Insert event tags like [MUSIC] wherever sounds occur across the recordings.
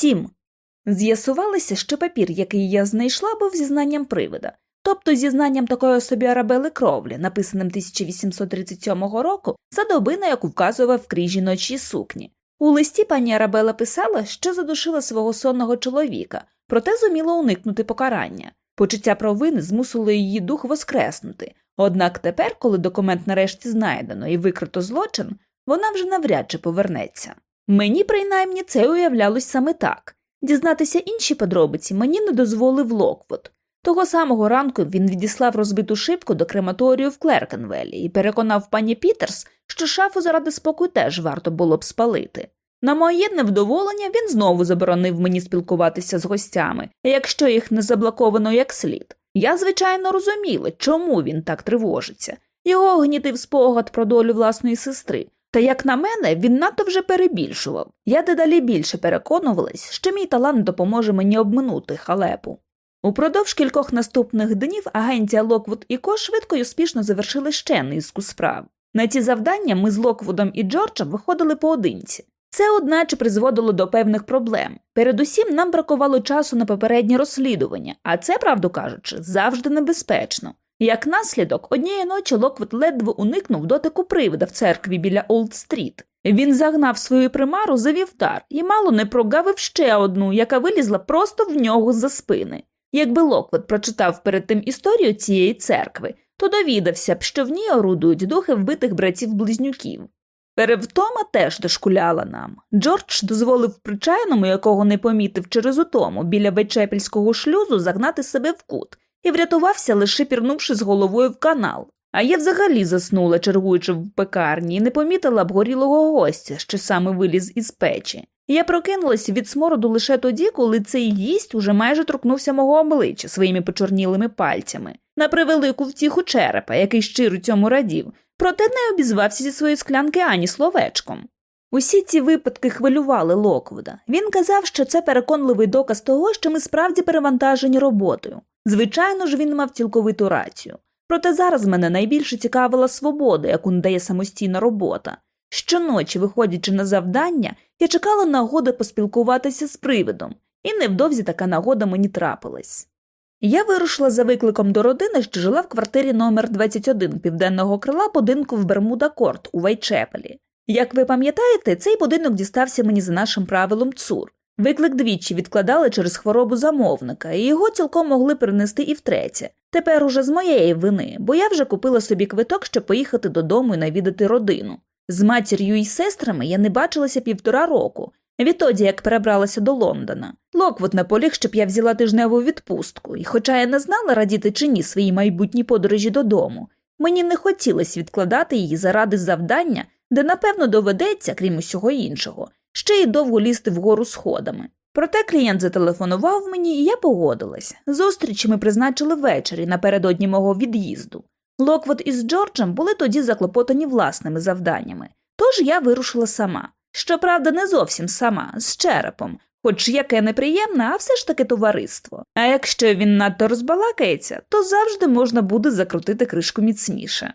Сім. З'ясувалося, що папір, який я знайшла, був зізнанням привида, тобто зізнанням такої собі арабели кровлі, написаним 1837 року, за доби, на яку вказував крій жіночій сукні. У листі пані Арабела писала, що задушила свого сонного чоловіка, проте зуміла уникнути покарання. Почуття провини змусило її дух воскреснути. Однак тепер, коли документ нарешті знайдено і викрито злочин, вона вже навряд чи повернеться. Мені, принаймні, це уявлялось саме так. Дізнатися інші подробиці мені не дозволив Локвуд. Того самого ранку він відіслав розбиту шибку до крематорію в Клеркенвелі і переконав пані Пітерс, що шафу заради спокою теж варто було б спалити. На моє невдоволення він знову заборонив мені спілкуватися з гостями, якщо їх не заблоковано як слід. Я, звичайно, розуміла, чому він так тривожиться. Його гнітив спогад про долю власної сестри. Та, як на мене, він надто вже перебільшував. Я дедалі більше переконувалась, що мій талант допоможе мені обминути халепу. Упродовж кількох наступних днів агенція Локвуд і Ко швидко й успішно завершили ще низку справ. На ці завдання ми з Локвудом і Джорджем виходили поодинці. Це, одначе, призводило до певних проблем. Передусім, нам бракувало часу на попереднє розслідування, а це, правду кажучи, завжди небезпечно. Як наслідок, однієї ночі Локвуд ледве уникнув дотику привида в церкві біля Олд-стріт. Він загнав свою примару за вівтар і мало не прогавив ще одну, яка вилізла просто в нього за спини. Якби Локвуд прочитав перед тим історію цієї церкви, то довідався б, що в ній орудують духи вбитих братів-близнюків. Перевтома теж дошкуляла нам. Джордж дозволив причайному, якого не помітив через утому, біля Бечепільського шлюзу загнати себе в кут і врятувався, лише пірнувши з головою в канал. А я взагалі заснула, чергуючи в пекарні, і не помітила б горілого гостя, що саме виліз із печі. Я прокинулася від смороду лише тоді, коли цей гість уже майже торкнувся мого обличчя своїми почорнілими пальцями, на превелику втіху черепа, який щиро цьому радів, проте не обізвався зі своєї склянки ані словечком. Усі ці випадки хвилювали Локвуда. Він казав, що це переконливий доказ того, що ми справді перевантажені роботою. Звичайно ж, він мав цілковиту рацію. Проте зараз мене найбільше цікавила свобода, яку надає самостійна робота. Щоночі, виходячи на завдання, я чекала нагоди поспілкуватися з привидом, і невдовзі така нагода мені трапилась. Я вирушила за викликом до родини, що жила в квартирі номер 21 південного крила будинку в Бермуда Корт у Вайчепелі. Як ви пам'ятаєте, цей будинок дістався мені за нашим правилом ЦУР. Виклик двічі відкладали через хворобу замовника, і його цілком могли перенести і втретє. Тепер уже з моєї вини, бо я вже купила собі квиток, щоб поїхати додому і навідати родину. З матір'ю і сестрами я не бачилася півтора року, відтоді як перебралася до Лондона. Локвуд наполіг, щоб я взяла тижневу відпустку, і, хоча я не знала радіти чи ні своїй майбутній подорожі додому, мені не хотілося відкладати її заради завдання, де, напевно, доведеться, крім усього іншого, ще й довго лізти вгору сходами. Проте клієнт зателефонував мені, і я погодилась. Зустрічі ми призначили ввечері напередодні мого від'їзду. Локвуд із Джорджем були тоді заклопотані власними завданнями, тож я вирушила сама. Щоправда, не зовсім сама, з черепом, хоч яке неприємне, а все ж таки товариство. А якщо він надто розбалакається, то завжди можна буде закрутити кришку міцніше.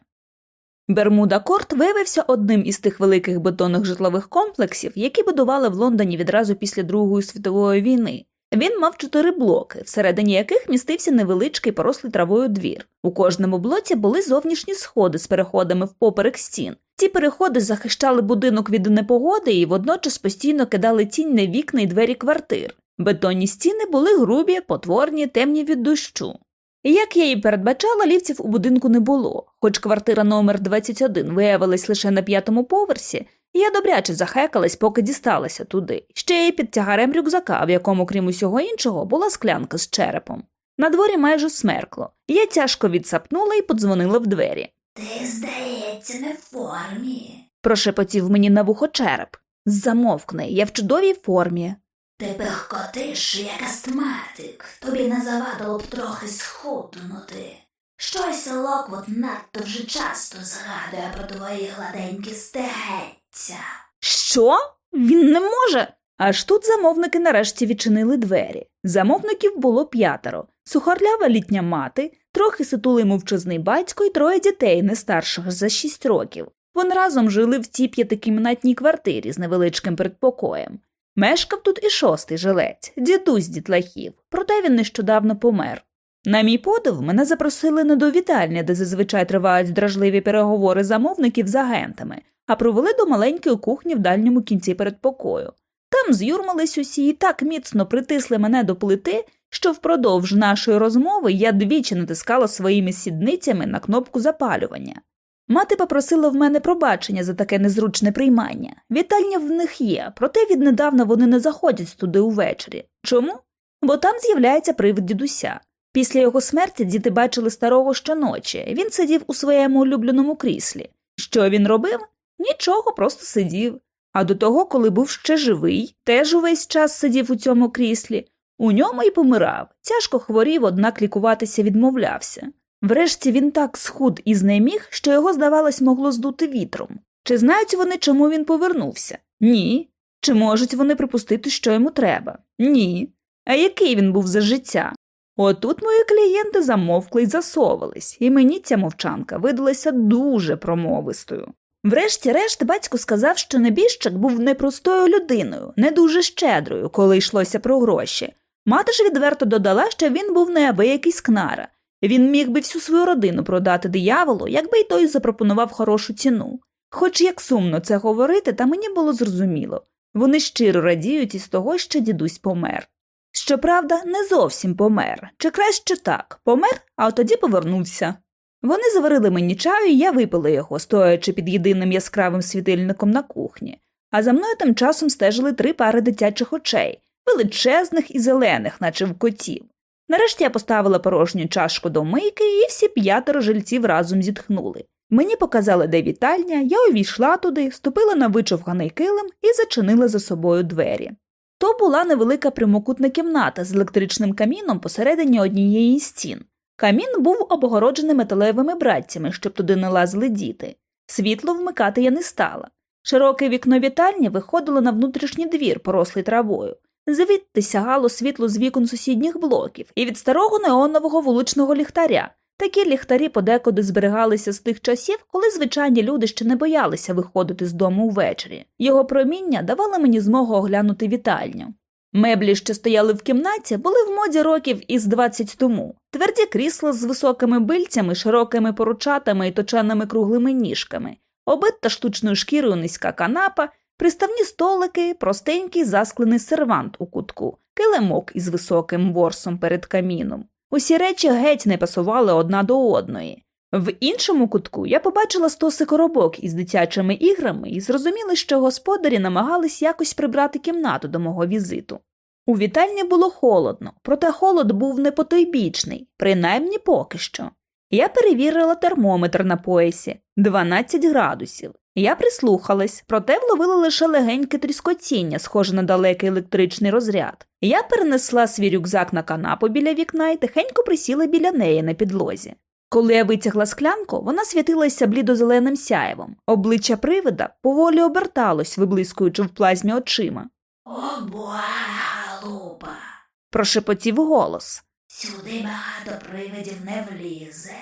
Бермуда Корт виявився одним із тих великих бетонних житлових комплексів, які будували в Лондоні відразу після Другої світової війни. Він мав чотири блоки, всередині яких містився невеличкий порослий травою двір. У кожному блоці були зовнішні сходи з переходами впоперек стін. Ці переходи захищали будинок від непогоди і водночас постійно кидали тінь на вікна й двері квартир. Бетонні стіни були грубі, потворні, темні від дощу. Як я і передбачала, ліфтів у будинку не було, хоч квартира номер 21 виявилась лише на п'ятому поверсі, я добряче захекалась, поки дісталася туди, ще й під тягарем рюкзака, в якому, крім усього іншого, була склянка з черепом. На дворі майже смеркло, я тяжко відсапнула і подзвонила в двері. Ти, здається, не в формі. Прошепотів мені на вухо череп. Замовкни, я в чудовій формі. Ти пехкотиш, як астматик. Тобі не завадило б трохи схуднути. Щось Локвуд надто вже часто згадує про твої гладенькі стегеця. Що? Він не може. Аж тут замовники нарешті відчинили двері. Замовників було п'ятеро сухарлява літня мати, трохи сутулий мовчазний батько і троє дітей, не старших за шість років. Вони разом жили в цій п'ятикімнатній квартирі з невеличким передпокоєм. Мешкав тут і шостий жилець, дідусь дітлахів, проте він нещодавно помер. На мій подив, мене запросили не до вітальні, де зазвичай тривають дражливі переговори замовників з агентами, а провели до маленької кухні в дальньому кінці передпокою. Там з'юрмались усі і так міцно притисли мене до плити, що впродовж нашої розмови я двічі натискала своїми сідницями на кнопку запалювання. Мати попросила в мене пробачення за таке незручне приймання. Вітальня в них є, проте віднедавна вони не заходять туди увечері. Чому? Бо там з'являється привид дідуся. Після його смерті діти бачили старого щоночі. Він сидів у своєму улюбленому кріслі. Що він робив? Нічого, просто сидів. А до того, коли був ще живий, теж увесь час сидів у цьому кріслі. У ньому й помирав, тяжко хворів, однак лікуватися відмовлявся. Врешті він так схуд і знеміг, що його, здавалось, могло здути вітром. Чи знають вони, чому він повернувся? Ні. Чи можуть вони припустити, що йому треба? Ні. А який він був за життя? Отут мої клієнти замовкли й засовувались, і мені ця мовчанка видалася дуже промовистою. Врешті-решт, батько сказав, що небіжчик був непростою людиною, не дуже щедрою, коли йшлося про гроші. Мати ж відверто додала, що він був неабиякий скнара. Він міг би всю свою родину продати дияволу, якби й той запропонував хорошу ціну. Хоч як сумно це говорити, та мені було зрозуміло вони щиро радіють із того, що дідусь помер. Щоправда, не зовсім помер, чи краще так помер, а тоді повернувся. Вони заварили мені чаю, і я випила його, стоячи під єдиним яскравим світильником на кухні, а за мною тим часом стежили три пари дитячих очей, величезних і зелених, наче в котів. Нарешті я поставила порожню чашку до мийки, і всі п'ятеро жильців разом зітхнули. Мені показали, де вітальня, я увійшла туди, ступила на вичовганий килим і зачинила за собою двері. То була невелика прямокутна кімната з електричним каміном посередині однієї стін. Камін був обгороджений металевими братцями, щоб туди не лазили діти. Світло вмикати я не стала. Широке вікно вітальні виходило на внутрішній двір, порослий травою. Звідти сягало світло з вікон сусідніх блоків і від старого неонового вуличного ліхтаря. Такі ліхтарі подекуди зберігалися з тих часів, коли звичайні люди ще не боялися виходити з дому ввечері. Його проміння давало мені змогу оглянути вітальню. Меблі, що стояли в кімнаті, були в моді років із 20 тому. Тверді крісла з високими бильцями, широкими поручатами і точеними круглими ніжками, обита штучною шкірою низька канапа, приставні столики, простенький засклений сервант у кутку, килимок із високим ворсом перед каміном. Усі речі геть не пасували одна до одної. В іншому кутку я побачила стоси коробок із дитячими іграми і зрозуміла, що господарі намагались якось прибрати кімнату до мого візиту. У вітальні було холодно, проте холод був не потойбічний, принаймні поки що. Я перевірила термометр на поясі 12 градусів. Я прислухалась, проте вловила лише легеньке тріскотіння, схоже на далекий електричний розряд. Я перенесла свій рюкзак на канапу біля вікна і тихенько присіла біля неї на підлозі. Коли я витягла склянку, вона світилася блідозеленим сяєвом. Обличчя привида поволі оберталось, виблискуючи в плазмі очима. О, буалупа, Прошепотів голос. сюди багато привидів не влізе.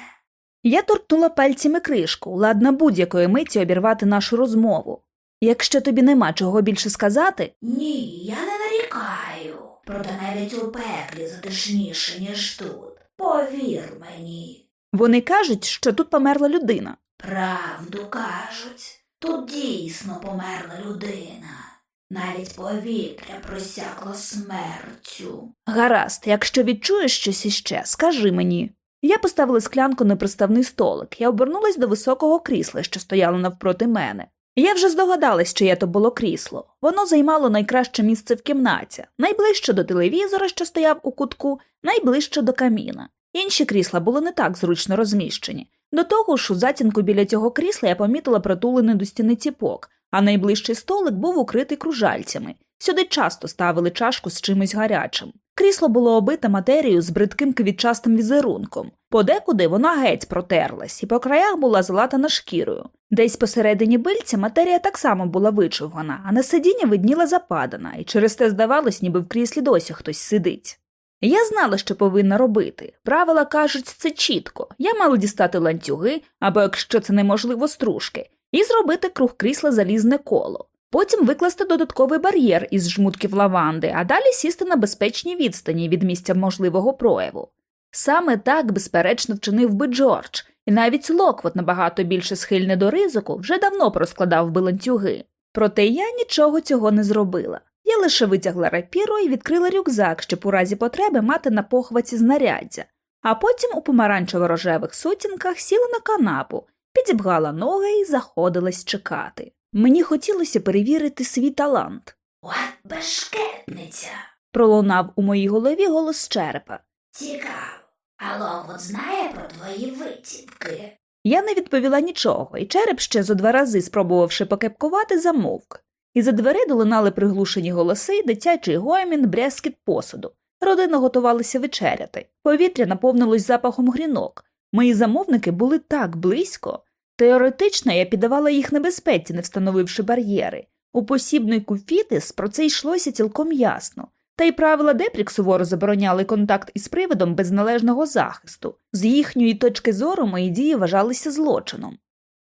Я торкнула пальцями кришку, ладна будь-якої миті обірвати нашу розмову. Якщо тобі нема чого більше сказати, Ні, я не нарікаю. Проте навіть у пеклі затишніше, ніж тут. Повір мені. вони кажуть, що тут померла людина. Правду кажуть, тут дійсно померла людина. Навіть повітря просякло смертю. Гаразд, якщо відчуєш щось іще, скажи мені. Я поставила склянку на приставний столик і обернулась до високого крісла, що стояло навпроти мене. Я вже здогадалась, чиє то було крісло. Воно займало найкраще місце в кімнаті, найближче до телевізора, що стояв у кутку, найближче до каміна. Інші крісла були не так зручно розміщені. До того ж, у затінку біля цього крісла я помітила притулений до стіни ціпок, а найближчий столик був укритий кружальцями. Сюди часто ставили чашку з чимось гарячим. Крісло було обите матерією з бридким квітчастим візерунком. Подекуди вона геть протерлась і по краях була залатана шкірою. Десь посередині бильця матерія так само була вичовгана, а на сидінні видніла западана, і через те здавалось, ніби в кріслі досі хтось сидить. Я знала, що повинна робити. Правила кажуть це чітко. Я мала дістати ланцюги, або якщо це неможливо, стружки, і зробити круг крісла залізне коло. Потім викласти додатковий бар'єр із жмутків лаванди, а далі сісти на безпечній відстані від місця можливого прояву. Саме так, безперечно, вчинив би Джордж, і навіть Локвот, набагато більше схильний до ризику, вже давно проскладав би ланцюги. Проте я нічого цього не зробила. Я лише витягла рапіру і відкрила рюкзак, щоб у разі потреби мати на похваті знаряддя, а потім у помаранчево-рожевих сутінках сіла на канапу, підібгала ноги і заходилась чекати. Мені хотілося перевірити свій талант. От бешкетниця. Пролунав у моїй голові голос черепа. Цікаво. А Локвот знає про твої витівки? Я не відповіла нічого, і череп ще зо два рази, спробувавши покепкувати, замовк. І за двері долинали приглушені голоси, дитячий гоймін, брязкіт посуду. Родина готувалася вечеряти. Повітря наповнилось запахом грінок. Мої замовники були так близько. Теоретично я піддавала їх небезпеці, не встановивши бар'єри. У посібнику Фітис про це йшлося цілком ясно. Та й правила Депрік суворо забороняли контакт із привидом без належного захисту. З їхньої точки зору мої дії вважалися злочином.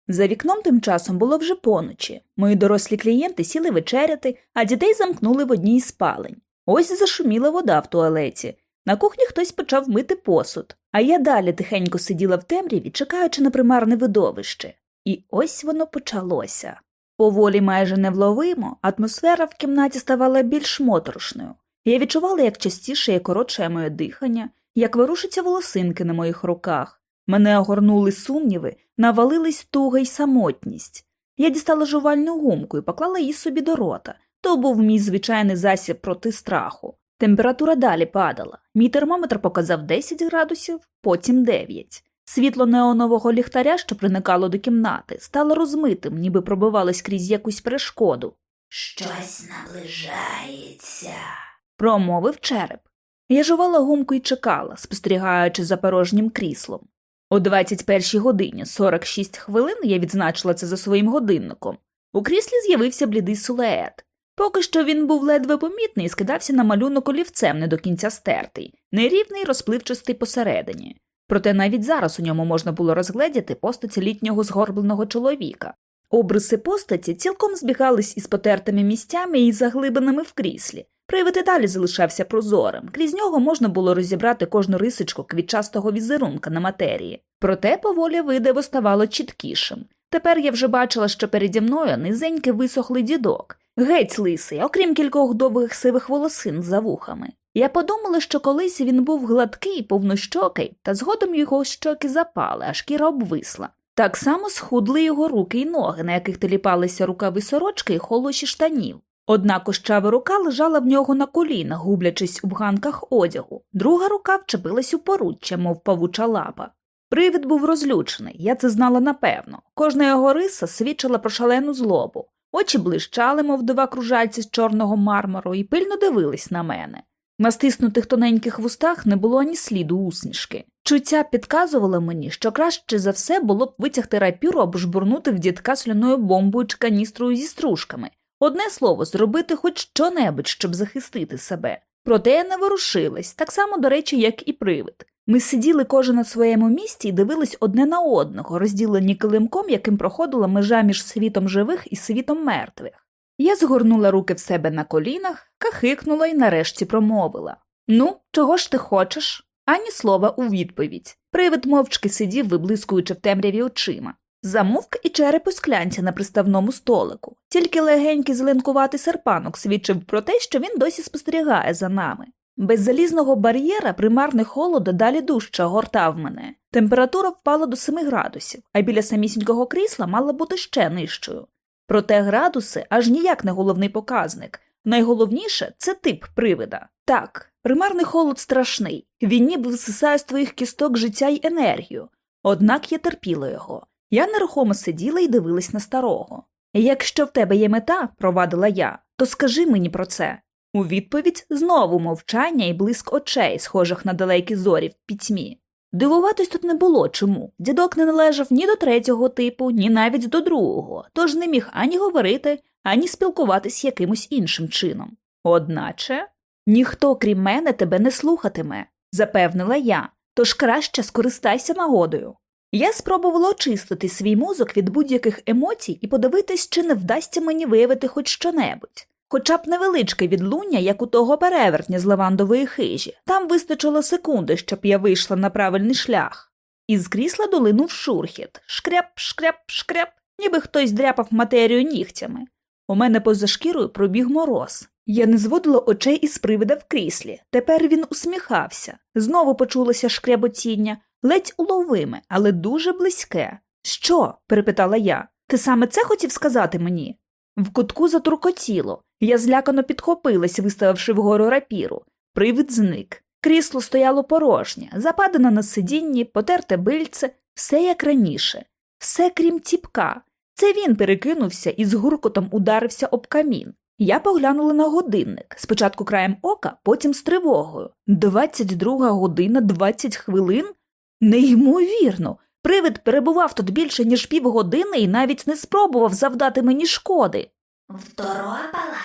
За вікном тим часом було вже поночі. Мої дорослі клієнти сіли вечеряти, а дітей замкнули в одній із спалень. Ось зашуміла вода в туалеті. На кухні хтось почав мити посуд, а я далі тихенько сиділа в темряві, чекаючи на примарне видовище. І ось воно почалося. Поволі майже невловимо, атмосфера в кімнаті ставала більш моторошною. Я відчувала, як частіше і коротше моє дихання, як ворушаться волосинки на моїх руках. Мене огорнули сумніви, навалились туга й самотність. Я дістала жувальну гумку і поклала її собі до рота. То був мій звичайний засіб проти страху. Температура далі падала. Мій термометр показав 10 градусів, потім 9. Світло неонового ліхтаря, що приникало до кімнати, стало розмитим, ніби пробивалось крізь якусь перешкоду. Щось наближається. Промовив череп. Я жувала гумку і чекала, спостерігаючи за порожнім кріслом. О 21 годині 46 хвилин я відзначила це за своїм годинником. У кріслі з'явився блідий силует. Поки що він був ледве помітний і скидався на малюнок олівцем не до кінця стертий, нерівний, розпливчастий посередині. Проте навіть зараз у ньому можна було розгледіти постаті літнього згорбленого чоловіка. Обриси постаті цілком збігались із потертими місцями і заглибинами в кріслі. Привид і далі залишався прозорим, крізь нього можна було розібрати кожну рисочку квітчастого візерунка на матерії. Проте поволі видиво ставало чіткішим. Тепер я вже бачила, що переді мною низенький висохлий дідок, геть лисий, окрім кількох довгих сивих волосин за вухами. Я подумала, що колись він був гладкий, повнощокий, та згодом його щоки запали, а шкіра обвисла. Так само схудли його руки й ноги, на яких теліпалися рукави сорочки й холоші штанів. Одна кощава рука лежала в нього на колінах, гублячись у бганках одягу, друга рука вчепилась у поруччя, мов павуча лапа. Привид був розлючений, я це знала напевно. Кожна його риса свідчила про шалену злобу. Очі блищали, мов два кружальці з чорного мармуру, і пильно дивились на мене. На стиснутих тоненьких вустах не було ані сліду усмішки. Чуття підказувало мені, що краще за все було б витягти рапіру або жбурнути в дідка сляною бомбою чи каністрою зі стружками. Одне слово, зробити хоч що-небудь, щоб захистити себе. Проте я не ворушилась, так само, до речі, як і привид. Ми сиділи кожен на своєму місці і дивились одне на одного, розділені килимком, яким проходила межа між світом живих і світом мертвих. Я згорнула руки в себе на колінах, кахикнула і нарешті промовила Ну, чого ж ти хочеш? Ані слова у відповідь. Привид мовчки сидів, виблискуючи в темряві очима. Замовк і череп у склянці на приставному столику. Тільки легенький зеленкуватий серпанок свідчив про те, що він досі спостерігає за нами. Без залізного бар'єра примарний холод далі дужче гортав мене. Температура впала до 7 градусів, а біля самісінького крісла мала бути ще нижчою. Проте градуси аж ніяк не головний показник. Найголовніше це тип привида. Так, примарний холод страшний, він ніби всисає з твоїх кісток життя й енергію. Однак я терпіла його. Я нерухомо сиділа і дивилась на старого. Якщо в тебе є мета, провадила я, то скажи мені про це. У відповідь знову мовчання і блиск очей, схожих на далекі зорі в пітьмі. Дивуватись тут не було чому. Дідок не належав ні до третього типу, ні навіть до другого, тож не міг ані говорити, ані спілкуватись якимось іншим чином. Одначе ніхто, крім мене, тебе не слухатиме, запевнила я, тож краще скористайся нагодою. Я спробувала очистити свій мозок від будь-яких емоцій і подивитись, чи не вдасться мені виявити хоч щонебудь. Хоча б невеличке відлуння, як у того перевертня з лавандової хижі, там вистачило секунди, щоб я вийшла на правильний шлях. Із крісла долинув шурхіт шкряп, шкряп, шкряп, ніби хтось дряпав матерію нігтями. У мене поза шкірою пробіг мороз. Я не зводила очей із привида в кріслі. Тепер він усміхався. Знову почулося шкряботіння, ледь уловиме, але дуже близьке. Що? перепитала я. Ти саме це хотів сказати мені? В кутку затуркотіло. Я злякано підхопилась, виставивши вгору рапіру. Привид зник. Крісло стояло порожнє, западане на сидінні, потерте бильце, все як раніше, все крім тіпка. Це він перекинувся і з гуркотом ударився об камін. Я поглянула на годинник, спочатку краєм ока, потім з тривогою. Двадцять друга година, двадцять хвилин? Неймовірно. Привид перебував тут більше, ніж півгодини і навіть не спробував завдати мені шкоди. Второпала?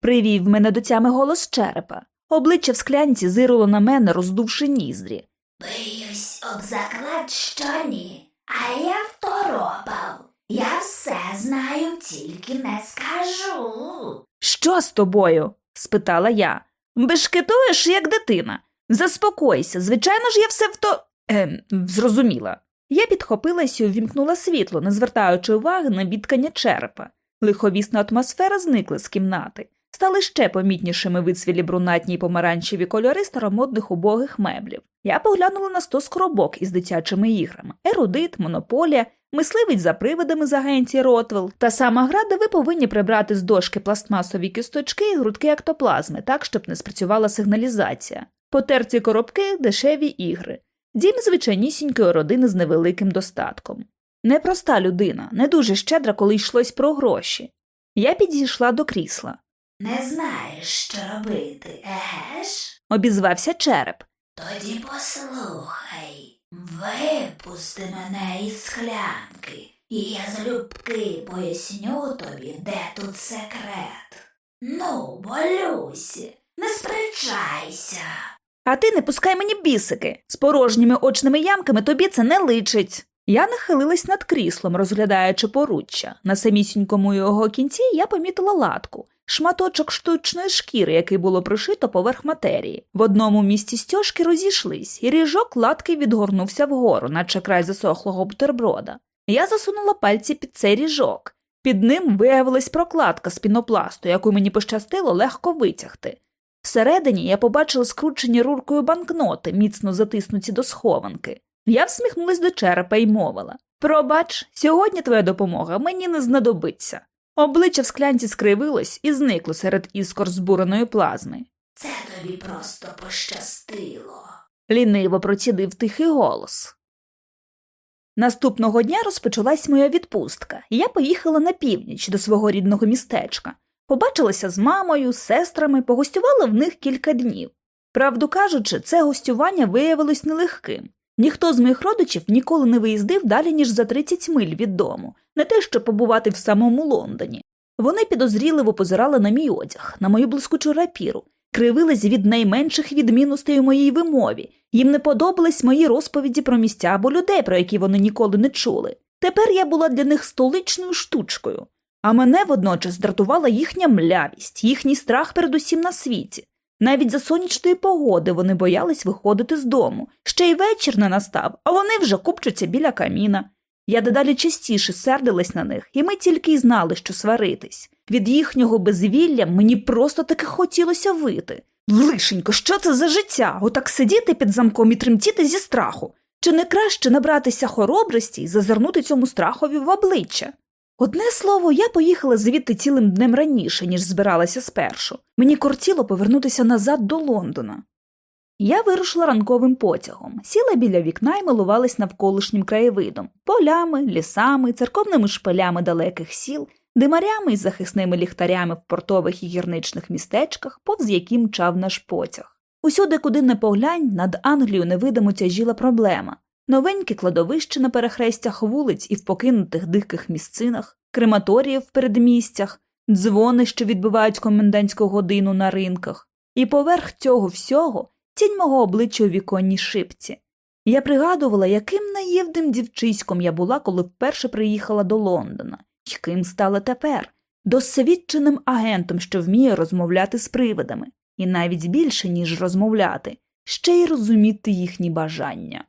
Привів мене до тями голос черепа. Обличчя в склянці зирило на мене, роздувши ніздрі. Биюсь об заклад, що ні, а я второпав. Я все знаю, тільки не скажу. Що з тобою? спитала я. Бешкетуєш, як дитина. Заспокойся, звичайно ж, я все вто. Ем, зрозуміла. Я підхопилась і увімкнула світло, не звертаючи уваги на бідкання черепа. Лиховісна атмосфера зникла з кімнати. Стали ще помітнішими вицвілі брунатні й помаранчеві кольори старомодних убогих меблів. Я поглянула на сто скоробок із дитячими іграми: ерудит, монополія, мисливець за привидами з агенції Ротвелл. Та сама гра, де ви повинні прибрати з дошки пластмасові кісточки і грудки ектоплазми, так, щоб не спрацювала сигналізація. Потерті коробки, дешеві ігри. Дім звичайнісінької родини з невеликим достатком. Непроста людина, не дуже щедра, коли йшлось про гроші. Я підійшла до крісла. Не знаєш, що робити, еге ж? Обізвався череп. Тоді послухай, випусти мене із склянки, і я залюбки поясню тобі, де тут секрет. Ну, болюсі, не сперечайся. А ти не пускай мені бісики. З порожніми очними ямками тобі це не личить. Я нахилилась над кріслом, розглядаючи поруччя. На самісінькому його кінці я помітила латку, шматочок штучної шкіри, який було пришито поверх матерії. В одному місці стяжки розійшлись, і ріжок латки відгорнувся вгору, наче край засохлого бутерброда. Я засунула пальці під цей ріжок. Під ним виявилась прокладка з пінопласту, яку мені пощастило легко витягти. Всередині я побачила скручені руркою банкноти, міцно затиснуті до схованки. Я всміхнулась до черепа і мовила Пробач, сьогодні твоя допомога мені не знадобиться. Обличчя в склянці скривилось і зникло серед іскор збуреної плазми. Це тобі просто пощастило. Ліниво процідив тихий голос. Наступного дня розпочалась моя відпустка, і я поїхала на північ до свого рідного містечка. Побачилася з мамою, сестрами, погостювала в них кілька днів. Правду кажучи, це гостювання виявилось нелегким. Ніхто з моїх родичів ніколи не виїздив далі, ніж за 30 миль від дому, не те, щоб побувати в самому Лондоні. Вони підозріливо позирали на мій одяг, на мою блискучу рапіру, кривились від найменших відмінностей у моїй вимові, їм не подобались мої розповіді про місця або людей, про які вони ніколи не чули. Тепер я була для них столичною штучкою, а мене водночас дратувала їхня млявість, їхній страх перед усім на світі. Навіть за сонячної погоди вони боялись виходити з дому. Ще й вечір не настав, а вони вже купчуться біля каміна. Я дедалі частіше сердилась на них, і ми тільки й знали, що сваритись. Від їхнього безвілля мені просто таки хотілося вити. Лишенько, що це за життя? Отак сидіти під замком і тремтіти зі страху. Чи не краще набратися хоробрості і зазирнути цьому страхові в обличчя? Одне слово, я поїхала звідти цілим днем раніше, ніж збиралася спершу. Мені кортіло повернутися назад до Лондона. Я вирушила ранковим потягом, сіла біля вікна і милувалась навколишнім краєвидом, полями, лісами, церковними шпилями далеких сіл, димарями і захисними ліхтарями в портових і гірничних містечках, повз які мчав наш потяг. Усюди, куди не поглянь, над Англією невидимо тяжіла проблема новенькі кладовища на перехрестях вулиць і в покинутих диких місцинах, крематорії в передмістях, дзвони, що відбивають комендантську годину на ринках, і поверх цього всього тінь мого обличчя у віконній шипці. Я пригадувала, яким наївним дівчиськом я була, коли вперше приїхала до Лондона, яким стала тепер, досвідченим агентом, що вміє розмовляти з привидами, і навіть більше, ніж розмовляти, ще й розуміти їхні бажання.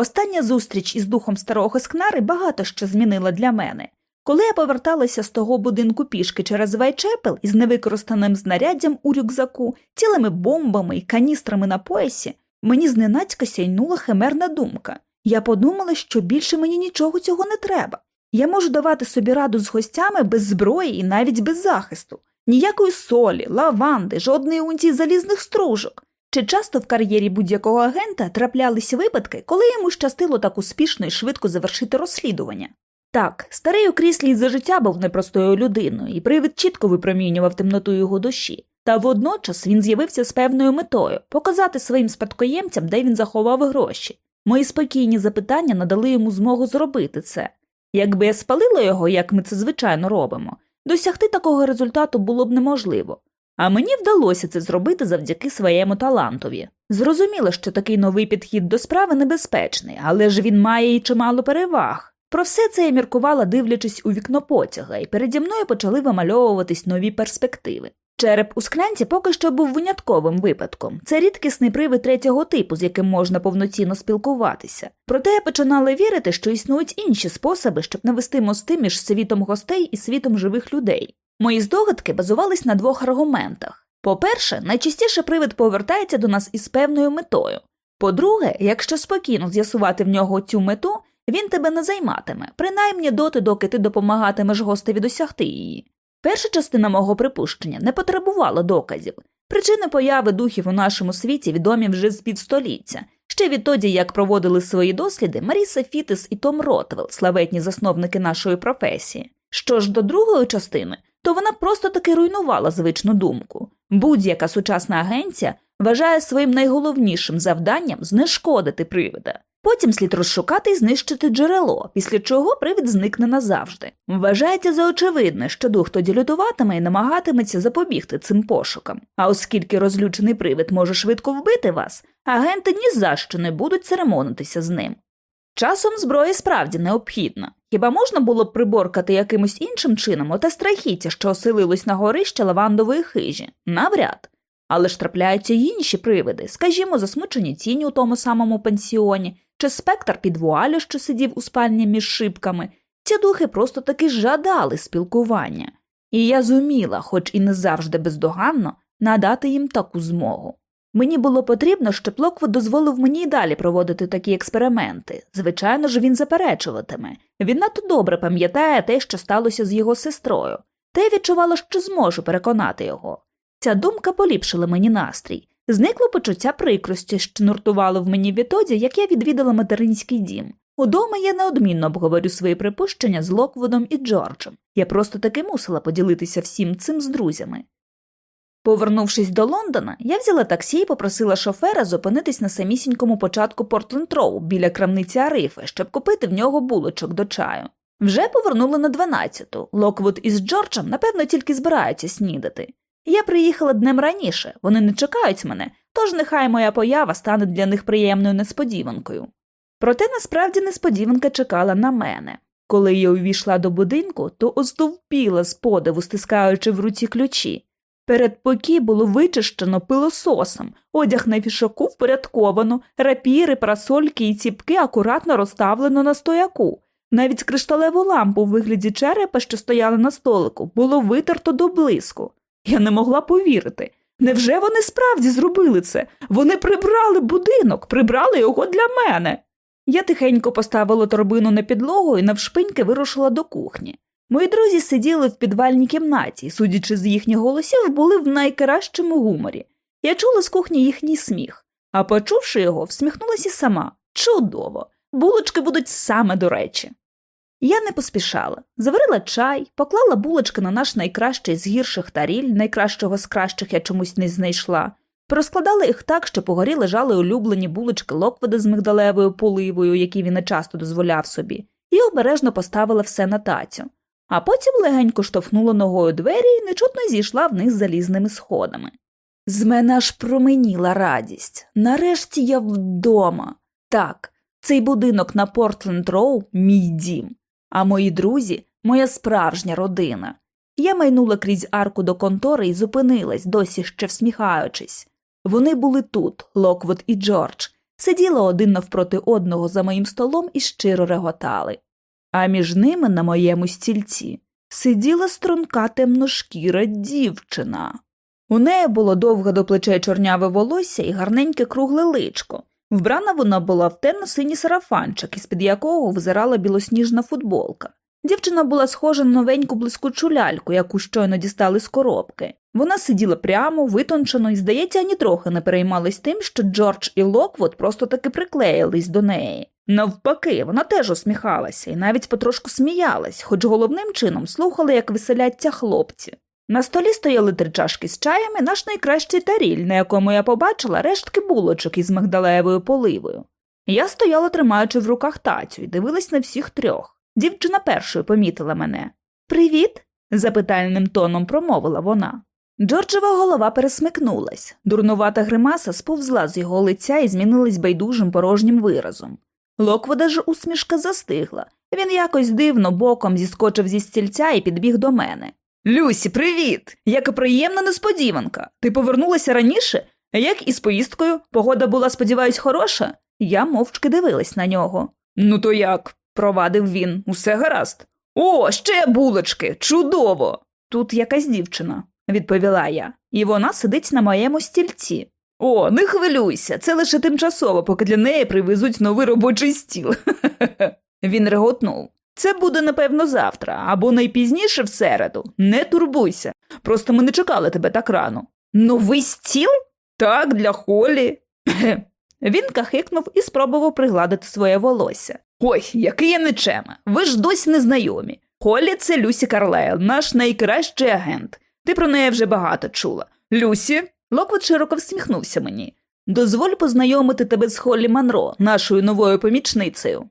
Остання зустріч із духом старого скнари багато що змінила для мене. Коли я поверталася з того будинку пішки через Вайчепел із невикористаним знаряддям у рюкзаку, цілими бомбами і каністрами на поясі, мені зненацька сяйнула химерна думка. Я подумала, що більше мені нічого цього не треба. Я можу давати собі раду з гостями без зброї і навіть без захисту, ніякої солі, лаванди, жодної унції залізних стружок. Чи часто в кар'єрі будь-якого агента траплялися випадки, коли йому щастило так успішно і швидко завершити розслідування? Так, старий у за життя був непростою людиною, і привид чітко випромінював темноту його душі, та водночас він з'явився з певною метою показати своїм спадкоємцям, де він заховав гроші. Мої спокійні запитання надали йому змогу зробити це. Якби я спалила його, як ми це звичайно робимо, досягти такого результату було б неможливо. А мені вдалося це зробити завдяки своєму талантові. Зрозуміло, що такий новий підхід до справи небезпечний, але ж він має і чимало переваг. Про все це я міркувала, дивлячись у вікно потяга, і переді мною почали вимальовуватись нові перспективи. Череп у склянці поки що був винятковим випадком. Це рідкісний привид третього типу, з яким можна повноцінно спілкуватися. Проте я починала вірити, що існують інші способи, щоб навести мости між світом гостей і світом живих людей. Мої здогадки базувались на двох аргументах. По-перше, найчастіше привид повертається до нас із певною метою. По-друге, якщо спокійно з'ясувати в нього цю мету, він тебе не займатиме, принаймні доти, доки ти допомагатимеш гостеві досягти її. Перша частина мого припущення не потребувала доказів. Причини появи духів у нашому світі відомі вже з півстоліття, ще відтоді, як проводили свої досліди Маріса Фітис і Том Ротвелл, славетні засновники нашої професії. Що ж до другої частини, то вона просто таки руйнувала звичну думку. Будь-яка сучасна агенція вважає своїм найголовнішим завданням знешкодити привида. Потім слід розшукати і знищити джерело, після чого привід зникне назавжди. Вважається за очевидне, що дух тоді лютуватиме і намагатиметься запобігти цим пошукам. А оскільки розлючений привид може швидко вбити вас, агенти ні за що не будуть церемонитися з ним. Часом зброя справді необхідна. Хіба можна було б приборкати якимось іншим чином оте страхіття, що оселилось на горище лавандової хижі? Навряд. Але ж трапляються й інші привиди, скажімо, засмучені тіні у тому самому пансіоні, чи спектр під вуаллю, що сидів у спальні між шибками. Ці духи просто таки жадали спілкування, і я зуміла, хоч і не завжди бездоганно, надати їм таку змогу. Мені було потрібно, щоб Локвуд дозволив мені й далі проводити такі експерименти. Звичайно ж, він заперечуватиме. Він надто добре пам'ятає те, що сталося з його сестрою, та я відчувала, що зможу переконати його. Ця думка поліпшила мені настрій. Зникло почуття прикрості, що нуртувало в мені відтоді, як я відвідала материнський дім. Удома я неодмінно обговорю свої припущення з Локвудом і Джорджем. Я просто таки мусила поділитися всім цим з друзями. Повернувшись до Лондона, я взяла таксі і попросила шофера зупинитись на самісінькому початку Портленд-Роу біля крамниці Арифи, щоб купити в нього булочок до чаю. Вже повернули на 12-ту. Локвуд із Джорджем, напевно, тільки збираються снідати. Я приїхала днем раніше, вони не чекають мене, тож нехай моя поява стане для них приємною несподіванкою. Проте насправді несподіванка чекала на мене. Коли я увійшла до будинку, то остовпіла з подиву, стискаючи в руці ключі. Передпокій було вичищено пилососом, одяг на вішаку впорядковано, рапіри, парасольки і ціпки акуратно розставлено на стояку. Навіть кришталеву лампу у вигляді черепа, що стояла на столику, було витерто до блиску. Я не могла повірити. Невже вони справді зробили це? Вони прибрали будинок, прибрали його для мене. Я тихенько поставила торбину на підлогу і навшпиньки вирушила до кухні. Мої друзі сиділи в підвальній кімнаті судячи з їхніх голосів, були в найкращому гуморі. Я чула з кухні їхній сміх, а почувши його, всміхнулася сама. Чудово! Булочки будуть саме до речі. Я не поспішала, заварила чай, поклала булочки на наш найкращий з гірших таріль, найкращого з кращих я чомусь не знайшла, Розкладали їх так, що по горі лежали улюблені булочки локводи з мигдалевою поливою, які він не часто дозволяв собі, і обережно поставила все на тацю. А потім легенько штовхнула ногою двері і нечутно зійшла вниз залізними сходами. З мене аж променіла радість. Нарешті я вдома. Так, цей будинок на Портленд Роу мій дім, а мої друзі моя справжня родина. Я майнула крізь арку до контори і зупинилась, досі ще всміхаючись. Вони були тут, Локвуд і Джордж, сиділи один навпроти одного за моїм столом і щиро реготали. А між ними на моєму стільці сиділа струнка темношкіра дівчина. У неї було довге до плечей чорняве волосся і гарненьке кругле личко. Вбрана вона була в темно-синій сарафанчик, із під якого визирала білосніжна футболка. Дівчина була схожа на новеньку блискучу ляльку, яку щойно дістали з коробки. Вона сиділа прямо, витончено і, здається, ані трохи не переймалась тим, що Джордж і Локвуд просто таки приклеїлись до неї. Навпаки, вона теж усміхалася і навіть потрошку сміялась, хоч головним чином слухала, як веселяться хлопці. На столі стояли три чашки з чаєм і наш найкращий таріль, на якому я побачила рештки булочок із мигдалеєвою поливою. Я стояла, тримаючи в руках тацю, і дивилась на всіх трьох. Дівчина першою помітила мене. Привіт. запитальним тоном промовила вона. Джорджева голова пересмикнулась, дурнувата гримаса сповзла з його лиця і змінилась байдужим порожнім виразом. Локвода ж усмішка застигла. Він якось дивно боком зіскочив зі стільця і підбіг до мене. Люсі, привіт! Яка приємна несподіванка. Ти повернулася раніше? Як із поїздкою? Погода була, сподіваюсь, хороша? Я мовчки дивилась на нього. Ну, то як? провадив він. Усе гаразд. О, ще булочки! Чудово! Тут якась дівчина, відповіла я, і вона сидить на моєму стільці. О, не хвилюйся, це лише тимчасово, поки для неї привезуть новий робочий стіл. [LAUGHS] Він реготнув. Це буде, напевно, завтра або найпізніше в середу. Не турбуйся. Просто ми не чекали тебе так рано. Новий стіл? Так, для Холлі. [LAUGHS] Він кахикнув і спробував пригладити своє волосся. Ой, який я нечема. Ви ж досі не знайомі. Холі це Люсі Карлайл, наш найкращий агент. Ти про неї вже багато чула. Люсі, Локвуд широко всміхнувся мені. Дозволь познайомити тебе з Холлі Манро, нашою новою помічницею.